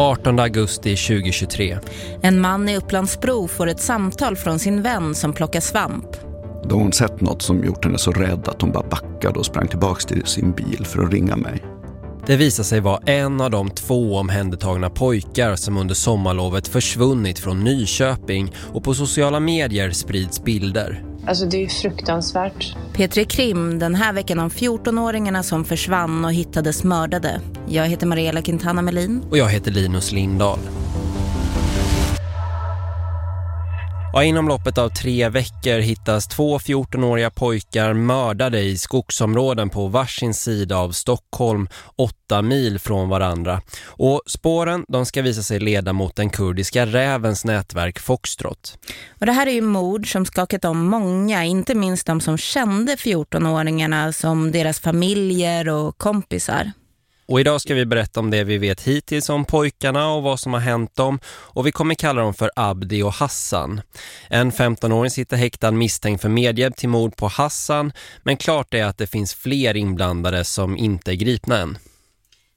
18 augusti 2023. En man i Upplandsbro får ett samtal från sin vän som plockar svamp. Då har hon sett något som gjort henne så rädd att hon bara backade och sprang tillbaka till sin bil för att ringa mig. Det visar sig vara en av de två omhändertagna pojkar som under sommarlovet försvunnit från Nyköping och på sociala medier sprids bilder. Alltså det är fruktansvärt. Petri Krim den här veckan om 14-åringarna som försvann och hittades mördade. Jag heter Mariella Quintana Melin. Och jag heter Linus Lindahl. Och inom loppet av tre veckor hittas två 14-åriga pojkar mördade i skogsområden på varsin sida av Stockholm, åtta mil från varandra. Och spåren de ska visa sig leda mot den kurdiska rävens nätverk Foxtrot. Och det här är ju mord som skakat om många, inte minst de som kände 14-åringarna som deras familjer och kompisar. Och idag ska vi berätta om det vi vet hittills om pojkarna och vad som har hänt dem. Och vi kommer kalla dem för Abdi och Hassan. En 15-åring sitter häktad misstänkt för medhjälp till mord på Hassan. Men klart är att det finns fler inblandade som inte är gripna än.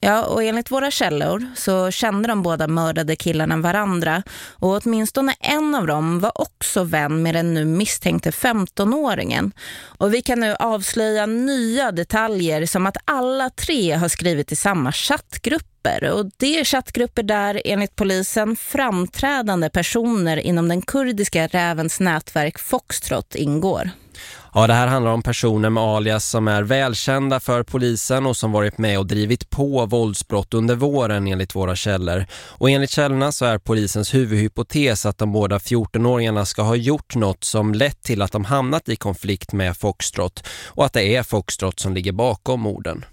Ja, och enligt våra källor så kände de båda mördade killarna varandra och åtminstone en av dem var också vän med den nu misstänkte 15-åringen. Och vi kan nu avslöja nya detaljer som att alla tre har skrivit i samma chattgrupper och det är chattgrupper där enligt polisen framträdande personer inom den kurdiska rävens nätverk Foxtrot ingår. Ja, det här handlar om personer med alias som är välkända för polisen och som varit med och drivit på våldsbrott under våren enligt våra källor. Och enligt källorna så är polisens huvudhypotes att de båda 14-åringarna ska ha gjort något som lett till att de hamnat i konflikt med Foxtrot och att det är Foxtrot som ligger bakom morden.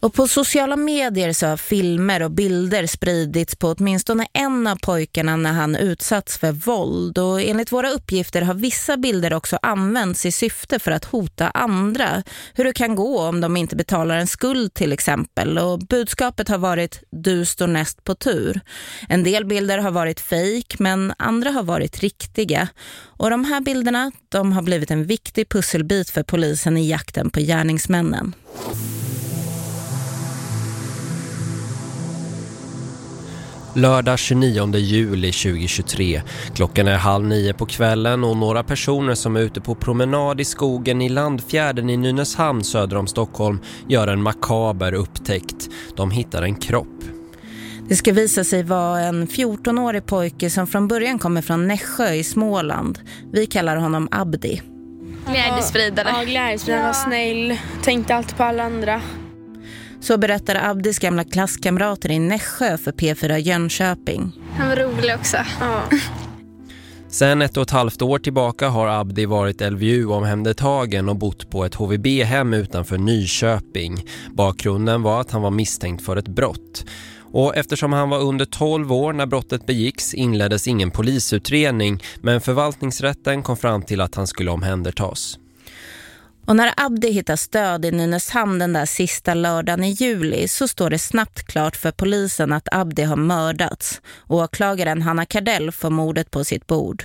Och på sociala medier så har filmer och bilder spridits på åtminstone en av pojkarna när han utsatts för våld. Och enligt våra uppgifter har vissa bilder också använts i syfte för att hota andra. Hur det kan gå om de inte betalar en skuld till exempel. Och budskapet har varit du står näst på tur. En del bilder har varit fejk men andra har varit riktiga. Och de här bilderna de har blivit en viktig pusselbit för polisen i jakten på gärningsmännen. Lördag 29 juli 2023. Klockan är halv nio på kvällen och några personer som är ute på promenad i skogen i Landfjärden i Nynäshamn söder om Stockholm gör en makaber upptäckt. De hittar en kropp. Det ska visa sig vara en 14-årig pojke som från början kommer från Nässjö i Småland. Vi kallar honom Abdi. Glädjespridare. Ja, glädjespridare. var snäll. Tänkte alltid på alla andra. Så berättar Abdis gamla klasskamrater i Nässjö för P4 Jönköping. Han var rolig också. Ja. Sen ett och ett halvt år tillbaka har Abdi varit LVU-omhändertagen och bott på ett HVB-hem utanför Nyköping. Bakgrunden var att han var misstänkt för ett brott. Och eftersom han var under 12 år när brottet begicks inleddes ingen polisutredning men förvaltningsrätten kom fram till att han skulle omhändertas. Och när Abdi hittar stöd i Nynäshamn den där sista lördagen i juli så står det snabbt klart för polisen att Abdi har mördats. Och åklagaren Hanna Kardell får mordet på sitt bord.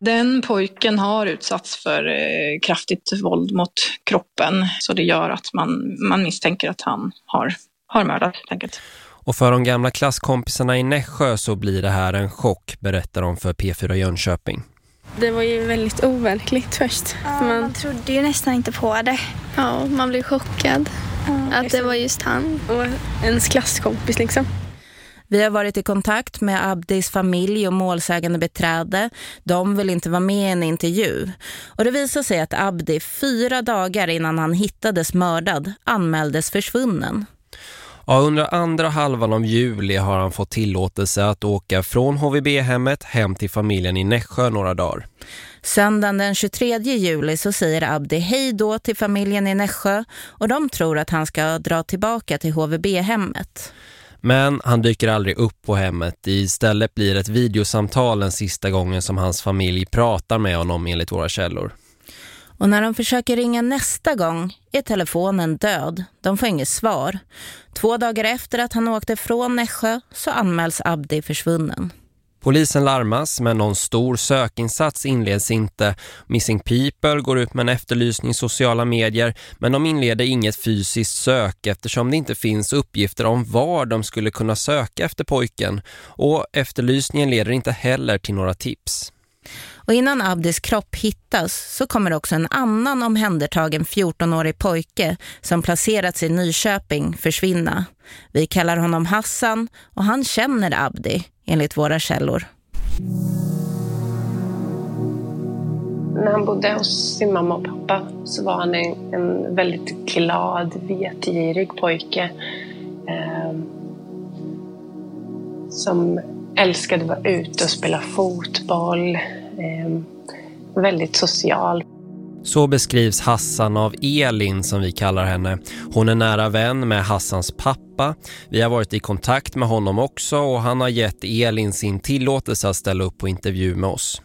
Den pojken har utsatts för eh, kraftigt våld mot kroppen så det gör att man, man misstänker att han har, har mördat helt enkelt. Och för de gamla klasskompisarna i Nässjö så blir det här en chock, berättar de för P4 Jönköping. Det var ju väldigt overkligt först. Ja, man... man trodde ju nästan inte på det. Ja, man blev chockad ja, att det var just han. Och ens klasskompis liksom. Vi har varit i kontakt med Abdis familj och målsägande beträde. De vill inte vara med i en intervju. Och det visar sig att Abdi fyra dagar innan han hittades mördad anmäldes försvunnen. Ja, under andra halvan av juli har han fått tillåtelse att åka från HVB-hemmet hem till familjen i Nässjö några dagar. Söndagen den 23 juli så säger Abdi hej då till familjen i Nässjö och de tror att han ska dra tillbaka till HVB-hemmet. Men han dyker aldrig upp på hemmet. Istället blir ett videosamtal den sista gången som hans familj pratar med honom enligt våra källor. Och när de försöker ringa nästa gång är telefonen död. De får inget svar. Två dagar efter att han åkte från Nässjö så anmäls Abdi försvunnen. Polisen larmas men någon stor sökinsats inleds inte. Missing People går ut med en efterlysning i sociala medier men de inleder inget fysiskt sök eftersom det inte finns uppgifter om var de skulle kunna söka efter pojken och efterlysningen leder inte heller till några tips. Och innan Abdis kropp hittas så kommer också en annan omhändertagen 14-årig pojke som placerats i Nyköping försvinna. Vi kallar honom Hassan och han känner Abdi enligt våra källor. När han bodde hos sin mamma och pappa så var han en, en väldigt glad, vetgirig pojke. Eh, som älskade att vara ute och spela fotboll. Eh, väldigt social. Så beskrivs Hassan av Elin som vi kallar henne. Hon är nära vän med Hassans pappa. Vi har varit i kontakt med honom också och han har gett Elin sin tillåtelse att ställa upp på intervju med oss.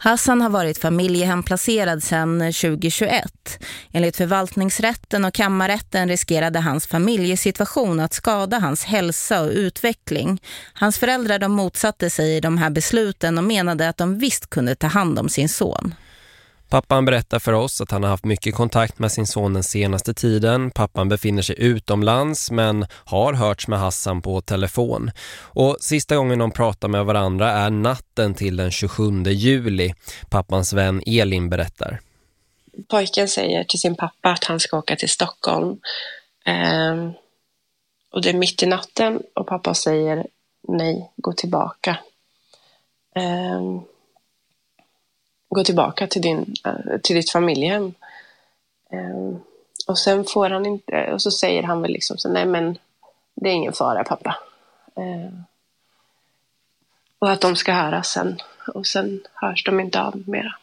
Hassan har varit familjehemplacerad sedan 2021. Enligt förvaltningsrätten och kammarrätten riskerade hans familjesituation att skada hans hälsa och utveckling. Hans föräldrar de motsatte sig i de här besluten och menade att de visst kunde ta hand om sin son. Pappan berättar för oss att han har haft mycket kontakt med sin son den senaste tiden. Pappan befinner sig utomlands men har hörts med Hassan på telefon. Och sista gången de pratar med varandra är natten till den 27 juli. Pappans vän Elin berättar. Pojken säger till sin pappa att han ska åka till Stockholm. Ehm, och det är mitt i natten och pappa säger nej, gå tillbaka. Ehm, gå tillbaka till, din, eh, till ditt familjehem. Ehm, och sen får han inte, och så säger han väl liksom så nej men det är ingen fara pappa. Ehm, och att de ska höras sen. Och sen hörs de inte av mera.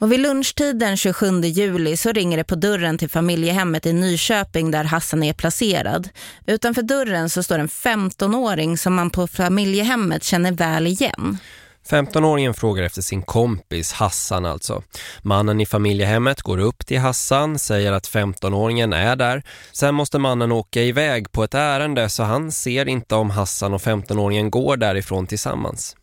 Och vid lunchtid den 27 juli så ringer det på dörren till familjehemmet i Nyköping där Hassan är placerad. Utanför dörren så står en 15-åring som man på familjehemmet känner väl igen. 15-åringen frågar efter sin kompis Hassan alltså. Mannen i familjehemmet går upp till Hassan, säger att 15-åringen är där. Sen måste mannen åka iväg på ett ärende så han ser inte om Hassan och 15-åringen går därifrån tillsammans.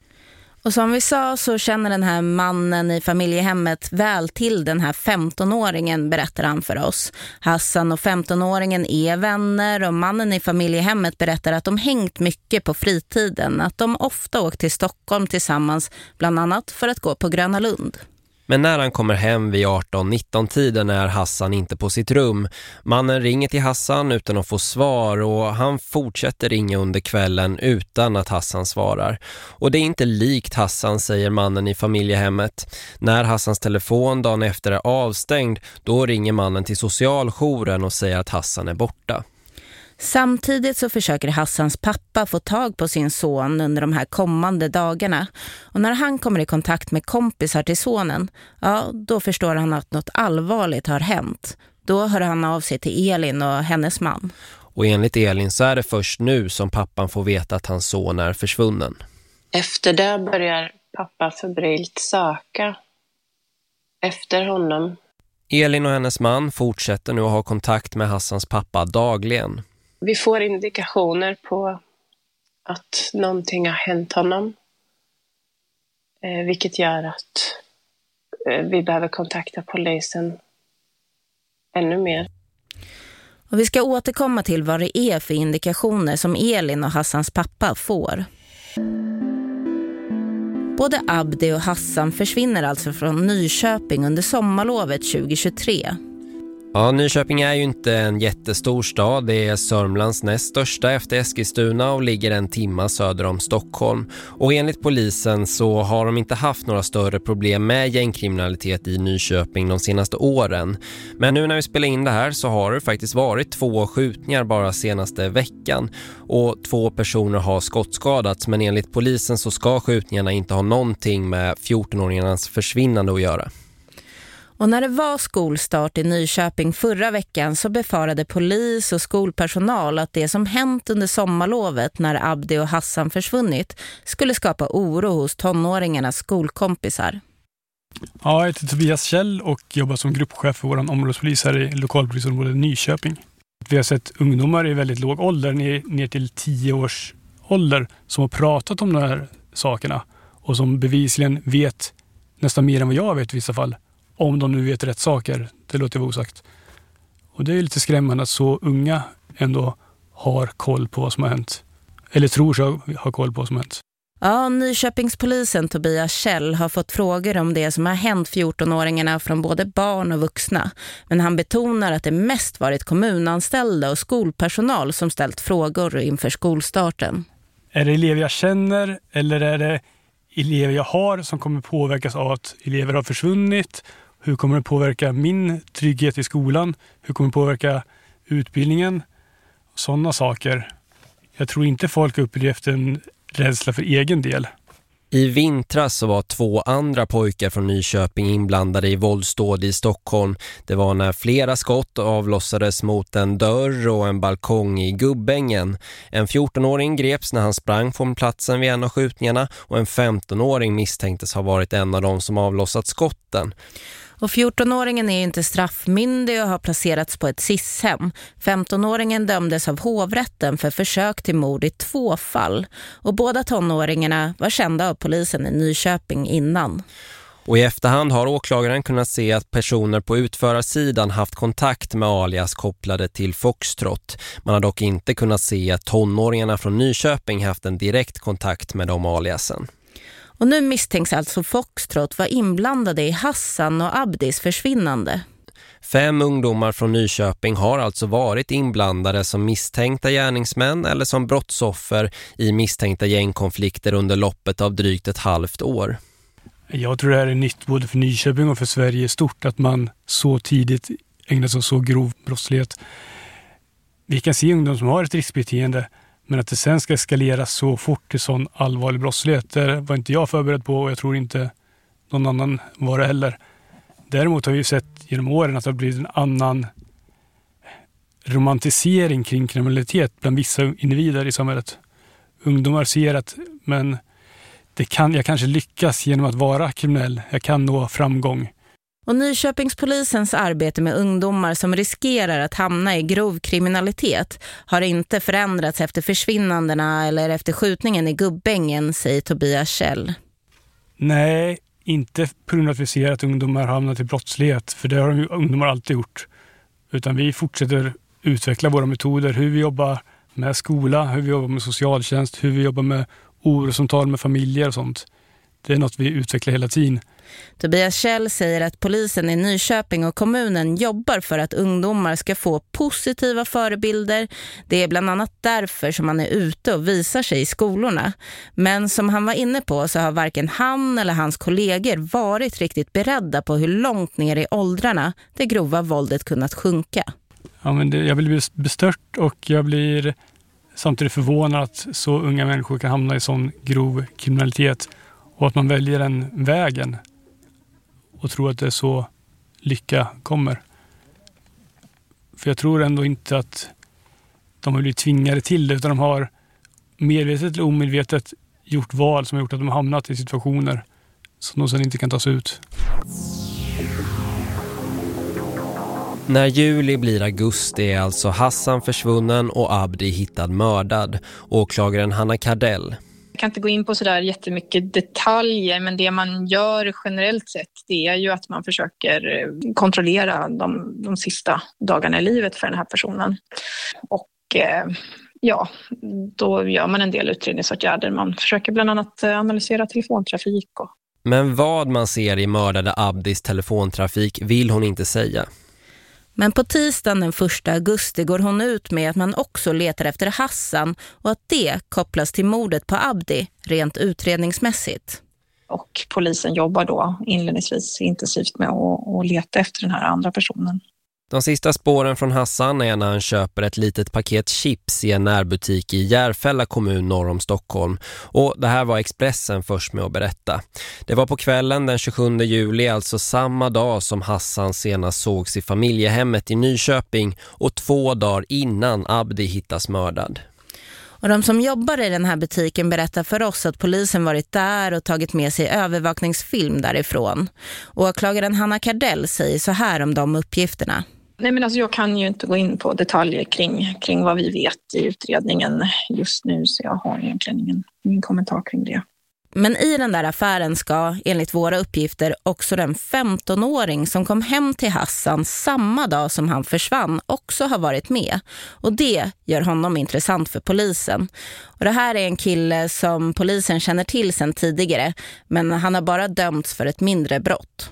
Och som vi sa så känner den här mannen i familjehemmet väl till den här 15-åringen, berättar han för oss. Hassan och 15-åringen är vänner och mannen i familjehemmet berättar att de hängt mycket på fritiden. Att de ofta åkt till Stockholm tillsammans, bland annat för att gå på Gröna Lund. Men när han kommer hem vid 18-19 tiden är Hassan inte på sitt rum. Mannen ringer till Hassan utan att få svar och han fortsätter ringa under kvällen utan att Hassan svarar. Och det är inte likt Hassan, säger mannen i familjehemmet. När Hassans telefon dagen efter är avstängd, då ringer mannen till socialjouren och säger att Hassan är borta. Samtidigt så försöker Hassans pappa få tag på sin son under de här kommande dagarna. Och när han kommer i kontakt med kompisar till sonen, ja då förstår han att något allvarligt har hänt. Då hör han av sig till Elin och hennes man. Och enligt Elin så är det först nu som pappan får veta att hans son är försvunnen. Efter det börjar pappa febrilt söka efter honom. Elin och hennes man fortsätter nu att ha kontakt med Hassans pappa dagligen. Vi får indikationer på att någonting har hänt honom. Eh, vilket gör att eh, vi behöver kontakta polisen ännu mer. Och vi ska återkomma till vad det är för indikationer som Elin och Hassans pappa får. Både Abdi och Hassan försvinner alltså från Nyköping under sommarlovet 2023. Ja, Nyköping är ju inte en jättestor stad. Det är Sörmlands näst största efter Eskilstuna och ligger en timma söder om Stockholm. Och enligt polisen så har de inte haft några större problem med gängkriminalitet i Nyköping de senaste åren. Men nu när vi spelar in det här så har det faktiskt varit två skjutningar bara senaste veckan. Och två personer har skottskadats men enligt polisen så ska skjutningarna inte ha någonting med 14-åringarnas försvinnande att göra. Och när det var skolstart i Nyköping förra veckan så befarade polis och skolpersonal att det som hänt under sommarlovet när Abdi och Hassan försvunnit skulle skapa oro hos tonåringarnas skolkompisar. Ja, jag heter Tobias Kjell och jobbar som gruppchef för vår områdespolis här i lokalpolisområdet Nyköping. Vi har sett ungdomar i väldigt låg ålder, ner, ner till tio års ålder, som har pratat om de här sakerna och som bevisligen vet nästan mer än vad jag vet i vissa fall. Om de nu vet rätt saker, det låter vara osagt. Och det är lite skrämmande att så unga ändå har koll på vad som har hänt. Eller tror sig ha koll på vad som har hänt. Ja, Nyköpingspolisen Tobias Kjell har fått frågor om det som har hänt 14-åringarna från både barn och vuxna. Men han betonar att det mest varit kommunanställda och skolpersonal som ställt frågor inför skolstarten. Är det elever jag känner eller är det elever jag har som kommer påverkas av att elever har försvunnit? Hur kommer det påverka min trygghet i skolan? Hur kommer det påverka utbildningen? Sådana saker. Jag tror inte folk upplevt en rädsla för egen del. I vintras så var två andra pojkar från Nyköping inblandade i våldsdåd i Stockholm. Det var när flera skott avlossades mot en dörr och en balkong i Gubbängen. En 14-åring greps när han sprang från platsen vid en av skjutningarna och en 15-åring misstänktes ha varit en av de som avlossat skotten. Och 14-åringen är inte straffmyndig och har placerats på ett SIS-hem. 15-åringen dömdes av hovrätten för försök till mord i två fall. Och båda tonåringarna var kända av polisen i Nyköping innan. Och i efterhand har åklagaren kunnat se att personer på utförarsidan haft kontakt med alias kopplade till Foxtrot. Man har dock inte kunnat se att tonåringarna från Nyköping haft en direkt kontakt med de aliasen. Och nu misstänks alltså Foxtrot vara inblandade i Hassan och Abdis försvinnande. Fem ungdomar från Nyköping har alltså varit inblandade som misstänkta gärningsmän eller som brottsoffer i misstänkta gängkonflikter under loppet av drygt ett halvt år. Jag tror det här är nytt både för Nyköping och för Sverige stort att man så tidigt ägnar sig åt så grov brottslighet. Vi kan se ungdomar som har ett riskbeteende men att det sen ska eskalera så fort till sån allvarlig brottslighet, det var inte jag förberedd på och jag tror inte någon annan var det heller. Däremot har vi sett genom åren att det har blivit en annan romantisering kring kriminalitet bland vissa individer i samhället. Ungdomar ser att men det kan, jag kanske lyckas genom att vara kriminell. Jag kan nå framgång. Och Nyköpingspolisens arbete med ungdomar som riskerar att hamna i grov kriminalitet har inte förändrats efter försvinnandena eller efter skjutningen i Gubbängen, säger Tobias Kjell. Nej, inte på grund av att vi ser att ungdomar hamnat i brottslighet, för det har de ungdomar alltid gjort. Utan vi fortsätter utveckla våra metoder, hur vi jobbar med skola, hur vi jobbar med socialtjänst, hur vi jobbar med orosomtal med familjer och sånt. Det är något vi utvecklar hela tiden. Tobias Kjell säger att polisen i Nyköping och kommunen jobbar för att ungdomar ska få positiva förebilder. Det är bland annat därför som man är ute och visar sig i skolorna. Men som han var inne på så har varken han eller hans kollegor varit riktigt beredda på hur långt ner i åldrarna det grova våldet kunnat sjunka. Ja, men det, jag blir bestört och jag blir samtidigt förvånad att så unga människor kan hamna i sån grov kriminalitet och att man väljer den vägen och tror att det är så lycka kommer. För jag tror ändå inte att de har blivit tvingade till det utan de har medvetet eller omedvetet gjort val som har gjort att de har hamnat i situationer som de sedan inte kan ta sig ut. När juli blir augusti är alltså Hassan försvunnen och Abdi hittad mördad. Åklagaren Hanna Kardell jag kan inte gå in på sådär jättemycket detaljer, men det man gör generellt sett det är ju att man försöker eh, kontrollera de, de sista dagarna i livet för den här personen. Och eh, ja, då gör man en del utredningsåtgärder. Man försöker bland annat eh, analysera telefontrafik. Och... Men vad man ser i mördade Abdis telefontrafik vill hon inte säga. Men på tisdagen den 1 augusti går hon ut med att man också letar efter Hassan och att det kopplas till mordet på Abdi rent utredningsmässigt. Och polisen jobbar då inledningsvis intensivt med att, leta efter den här andra personen. De sista spåren från Hassan är när han köper ett litet paket chips i en närbutik i Järfälla kommun norr om Stockholm. Och det här var Expressen först med att berätta. Det var på kvällen den 27 juli, alltså samma dag som Hassan senast sågs i familjehemmet i Nyköping och två dagar innan Abdi hittas mördad. Och de som jobbar i den här butiken berättar för oss att polisen varit där och tagit med sig övervakningsfilm därifrån. Åklagaren Hanna Kardell säger så här om de uppgifterna. Nej, men alltså jag kan ju inte gå in på detaljer kring, kring vad vi vet i utredningen just nu så jag har egentligen ingen, ingen kommentar kring det. Men i den där affären ska, enligt våra uppgifter, också den 15-åring som kom hem till Hassan samma dag som han försvann också ha varit med. Och det gör honom intressant för polisen. Och det här är en kille som polisen känner till sedan tidigare, men han har bara dömts för ett mindre brott.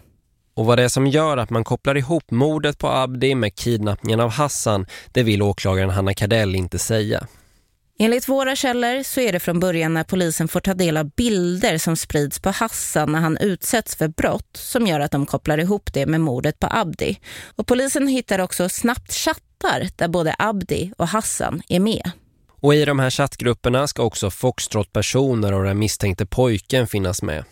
Och vad det är som gör att man kopplar ihop mordet på Abdi med kidnappningen av Hassan, det vill åklagaren Hanna Kardell inte säga. Enligt våra källor så är det från början när polisen får ta del av bilder som sprids på Hassan när han utsätts för brott som gör att de kopplar ihop det med mordet på Abdi. Och polisen hittar också snabbt chattar där både Abdi och Hassan är med. Och i de här chattgrupperna ska också Foxtrot-personer och den misstänkte pojken finnas med.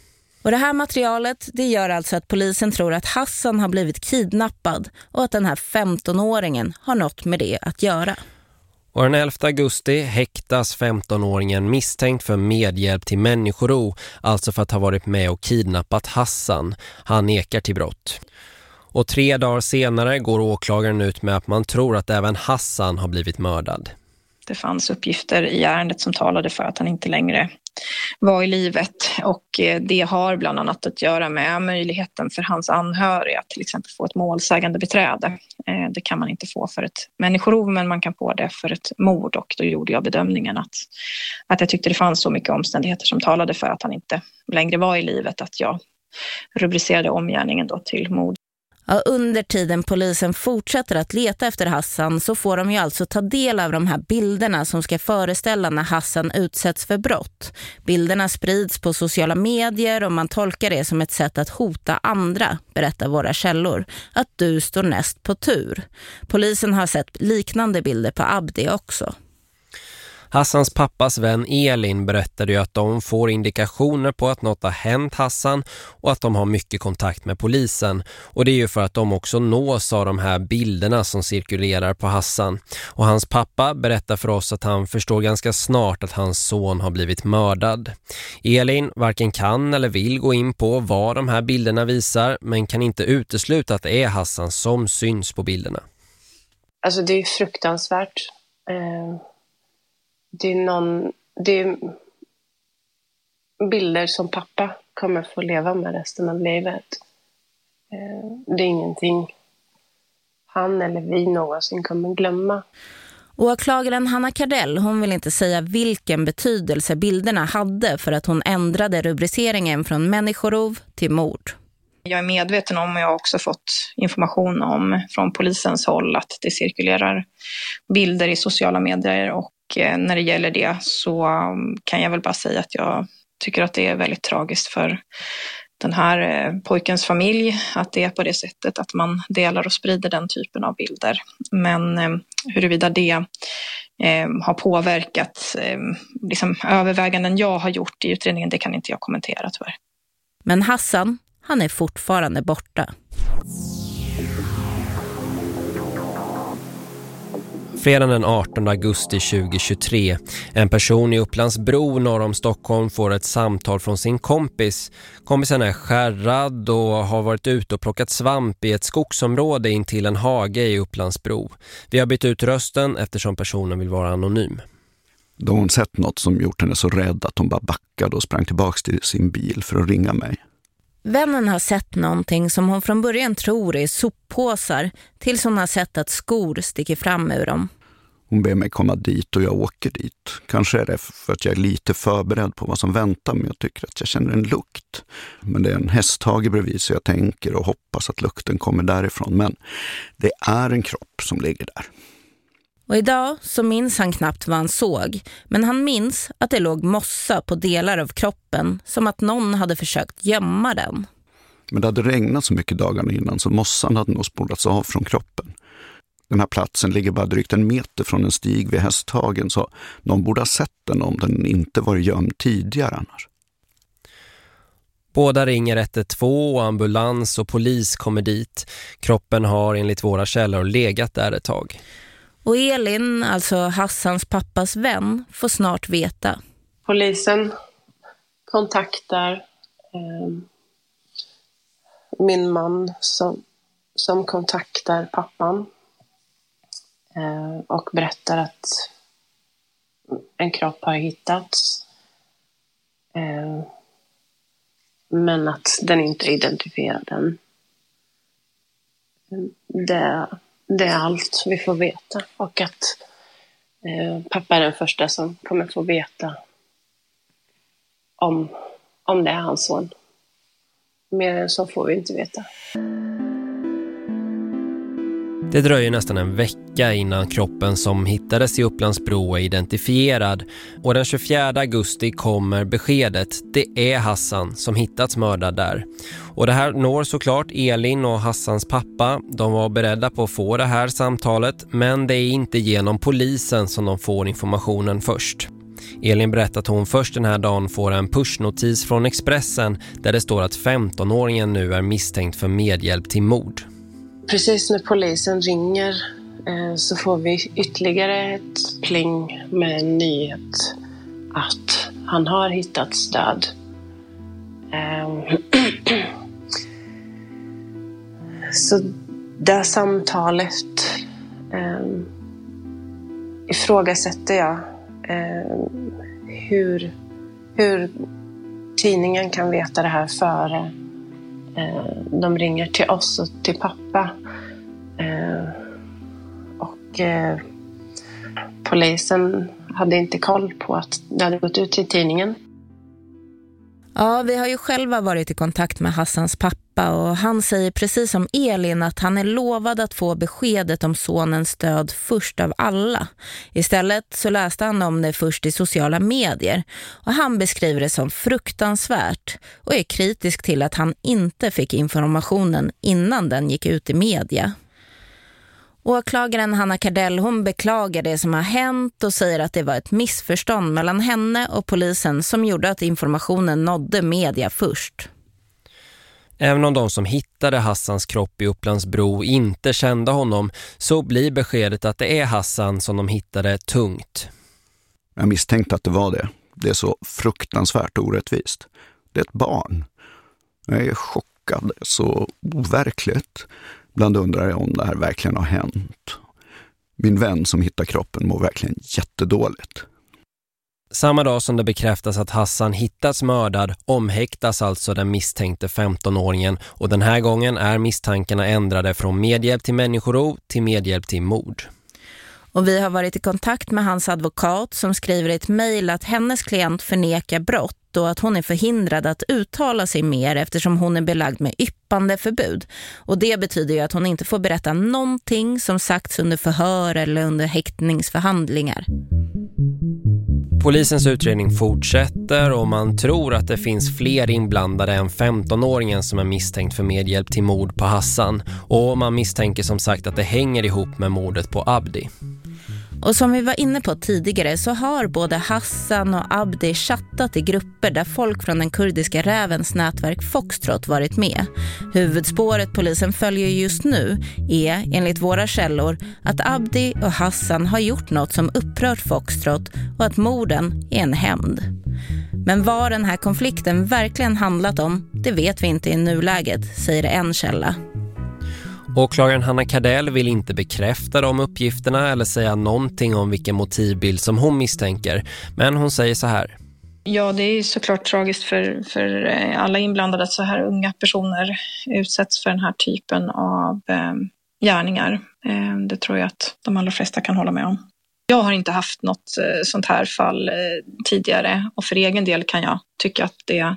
Och det här materialet det gör alltså att polisen tror att Hassan har blivit kidnappad och att den här 15-åringen har något med det att göra. Och den 11 augusti häktas 15-åringen misstänkt för medhjälp till människoro alltså för att ha varit med och kidnappat Hassan. Han nekar till brott. Och tre dagar senare går åklagaren ut med att man tror att även Hassan har blivit mördad. Det fanns uppgifter i ärendet som talade för att han inte längre var i livet och eh, det har bland annat att göra med möjligheten för hans anhöriga att till exempel få ett målsägande beträde. Eh, det kan man inte få för ett människorov men man kan få det för ett mord och då gjorde jag bedömningen att, att jag tyckte det fanns så mycket omständigheter som talade för att han inte längre var i livet att jag rubricerade omgärningen då till mord. Ja, under tiden polisen fortsätter att leta efter Hassan så får de ju alltså ta del av de här bilderna som ska föreställa när Hassan utsätts för brott. Bilderna sprids på sociala medier och man tolkar det som ett sätt att hota andra, berättar våra källor. Att du står näst på tur. Polisen har sett liknande bilder på Abdi också. Hassans pappas vän Elin berättade ju att de får indikationer på att något har hänt Hassan och att de har mycket kontakt med polisen. Och det är ju för att de också nås av de här bilderna som cirkulerar på Hassan. Och hans pappa berättar för oss att han förstår ganska snart att hans son har blivit mördad. Elin varken kan eller vill gå in på vad de här bilderna visar men kan inte utesluta att det är Hassan som syns på bilderna. Alltså det är fruktansvärt. Eh det är någon, det är bilder som pappa kommer få leva med resten av livet. Eh, det är ingenting han eller vi någonsin kommer glömma. Åklagaren Hanna Kardell hon vill inte säga vilken betydelse bilderna hade för att hon ändrade rubriceringen från människorov till mord. Jag är medveten om och jag har också fått information om från polisens håll att det cirkulerar bilder i sociala medier och Eh, när det gäller det så mm, kan jag väl bara säga att jag tycker att det är väldigt tragiskt för den här eh, pojkens familj att det är på det sättet att man delar och sprider den typen av bilder. Men eh, huruvida det har påverkat liksom, överväganden jag har gjort i utredningen, det kan inte jag kommentera tyvärr. Men Hassan, han är fortfarande borta. Fredagen den 18 augusti 2023. En person i Upplandsbro norr om Stockholm får ett samtal från sin kompis. Kompisen är skärrad och har varit ute och plockat svamp i ett skogsområde in till en hage i Upplandsbro. Vi har bytt ut rösten eftersom personen vill vara anonym. Då har hon sett något som gjort henne så rädd att hon bara backade och sprang tillbaka till sin bil för att ringa mig. Vännen har sett någonting som hon från början tror är soppåsar tills hon har sett att skor sticker fram ur dem. Hon ber mig komma dit och jag åker dit. Kanske är det för att jag är lite förberedd på vad som väntar men jag tycker att jag känner en lukt. Men det är en hästhage bredvid så jag tänker och hoppas att lukten kommer därifrån. Men det är en kropp som ligger där. Och idag så minns han knappt vad han såg. Men han minns att det låg mossa på delar av kroppen. Som att någon hade försökt gömma den. Men det hade regnat så mycket dagarna innan så mossan hade nog spolats av från kroppen. Den här platsen ligger bara drygt en meter från en stig vid hästhagen så någon borde ha sett den om den inte var gömd tidigare annars. Båda ringer 112 och ambulans och polis kommer dit. Kroppen har enligt våra källor legat där ett tag. Och Elin, alltså Hassans pappas vän, får snart veta. Polisen kontaktar eh, min man som, som kontaktar pappan eh, och berättar att en kropp har hittats. Eh, men att den inte är identifierad än. Det, det är allt vi får veta och att eh, pappa är den första som kommer få veta om, om det är hans son. Mer än så får vi inte veta. Det dröjer nästan en vecka innan kroppen som hittades i Upplandsbro är identifierad och den 24 augusti kommer beskedet. Det är Hassan som hittats mördad där. Och det här når såklart Elin och Hassans pappa. De var beredda på att få det här samtalet men det är inte genom polisen som de får informationen först. Elin berättar att hon först den här dagen får en pushnotis från Expressen där det står att 15-åringen nu är misstänkt för medhjälp till mord. Precis när polisen ringer eh, så får vi ytterligare ett pling med en nyhet att han har hittats död. Ehm, så det samtalet ehm, ifrågasätter jag ehm, hur, hur tidningen kan veta det här före Eh, de ringer till oss och till pappa. Eh, och eh, polisen hade inte koll på att det hade gått ut i tidningen. Ja, vi har ju själva varit i kontakt med Hassans pappa och han säger precis som Elin att han är lovad att få beskedet om sonens död först av alla. Istället så läste han om det först i sociala medier och han beskriver det som fruktansvärt och är kritisk till att han inte fick informationen innan den gick ut i media. Åklagaren Hanna Kardell hon beklagar det som har hänt och säger att det var ett missförstånd mellan henne och polisen som gjorde att informationen nådde media först. Även om de som hittade Hassans kropp i Upplandsbro inte kände honom så blir beskedet att det är Hassan som de hittade tungt. Jag misstänkte att det var det. Det är så fruktansvärt orättvist. Det är ett barn. Jag är chockad, så overkligt. Ibland undrar jag om det här verkligen har hänt. Min vän som hittar kroppen mår verkligen jättedåligt. Samma dag som det bekräftas att Hassan hittats mördad omhäktas alltså den misstänkte 15-åringen och den här gången är misstankarna ändrade från medhjälp till människorov till medhjälp till mord. Och vi har varit i kontakt med hans advokat som skriver ett mejl att hennes klient förnekar brott och att hon är förhindrad att uttala sig mer eftersom hon är belagd med yppande förbud. Och det betyder ju att hon inte får berätta någonting som sagts under förhör eller under häktningsförhandlingar. Polisens utredning fortsätter och man tror att det finns fler inblandade än 15-åringen som är misstänkt för medhjälp till mord på Hassan. Och man misstänker som sagt att det hänger ihop med mordet på Abdi. Och som vi var inne på tidigare så har både Hassan och Abdi chattat i grupper där folk från den kurdiska rävens nätverk Foxtrot varit med. Huvudspåret polisen följer just nu är, enligt våra källor, att Abdi och Hassan har gjort något som upprört Foxtrot och att morden är en hämnd. Men vad den här konflikten verkligen handlat om, det vet vi inte i nuläget, säger en källa. Åklagaren Hanna Kardell vill inte bekräfta de uppgifterna eller säga någonting om vilken motivbild som hon misstänker. Men hon säger så här. Ja, det är såklart tragiskt för, för eh, alla inblandade att så här unga personer utsätts för den här typen av eh, gärningar. Eh, det tror jag att de allra flesta kan hålla med om. Jag har inte haft något eh, sånt här fall eh, tidigare och för egen del kan jag tycka att det,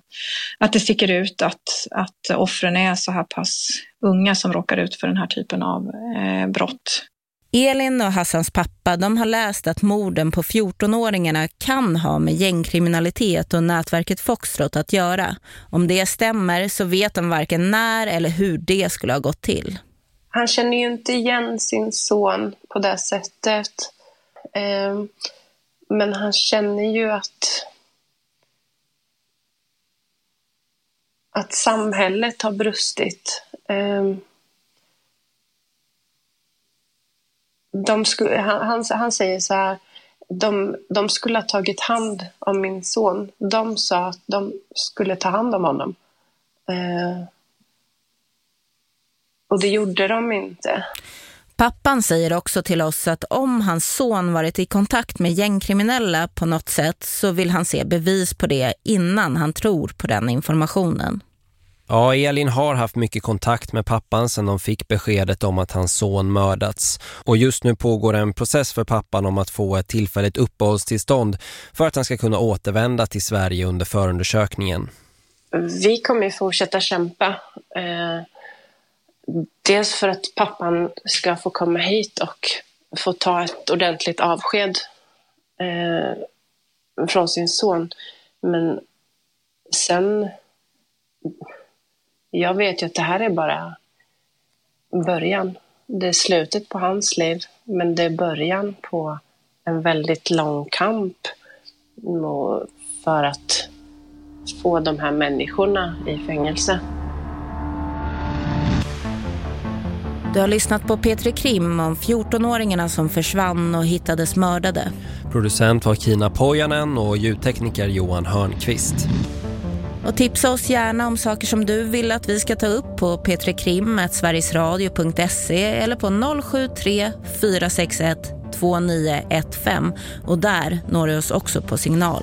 att det sticker ut att, att offren är så här pass unga som råkar ut för den här typen av eh, brott. Elin och Hassans pappa de har läst att morden på 14-åringarna kan ha med gängkriminalitet och nätverket Foxtrot att göra. Om det stämmer så vet de varken när eller hur det skulle ha gått till. Han känner ju inte igen sin son på det sättet. Ehm, men han känner ju att att samhället har brustit. Ehm, de skulle, han, han säger så här, de, de skulle ha tagit hand om min son. De sa att de skulle ta hand om honom. Eh, och det gjorde de inte. Pappan säger också till oss att om hans son varit i kontakt med gängkriminella på något sätt så vill han se bevis på det innan han tror på den informationen. Ja, Elin har haft mycket kontakt med pappan sedan de fick beskedet om att hans son mördats. Och just nu pågår en process för pappan om att få ett tillfälligt uppehållstillstånd för att han ska kunna återvända till Sverige under förundersökningen. Vi kommer fortsätta kämpa. Eh, dels för att pappan ska få komma hit och få ta ett ordentligt avsked eh, från sin son. Men sen jag vet ju att det här är bara början. Det är slutet på hans liv, men det är början på en väldigt lång kamp för att få de här människorna i fängelse. Du har lyssnat på Petri Krim om 14-åringarna som försvann och hittades mördade. Producent var Kina Pojanen och ljudtekniker Johan Hörnqvist. Och tipsa oss gärna om saker som du vill att vi ska ta upp på p3krim.sverigesradio.se eller på 073 461 2915 och där når du oss också på signal.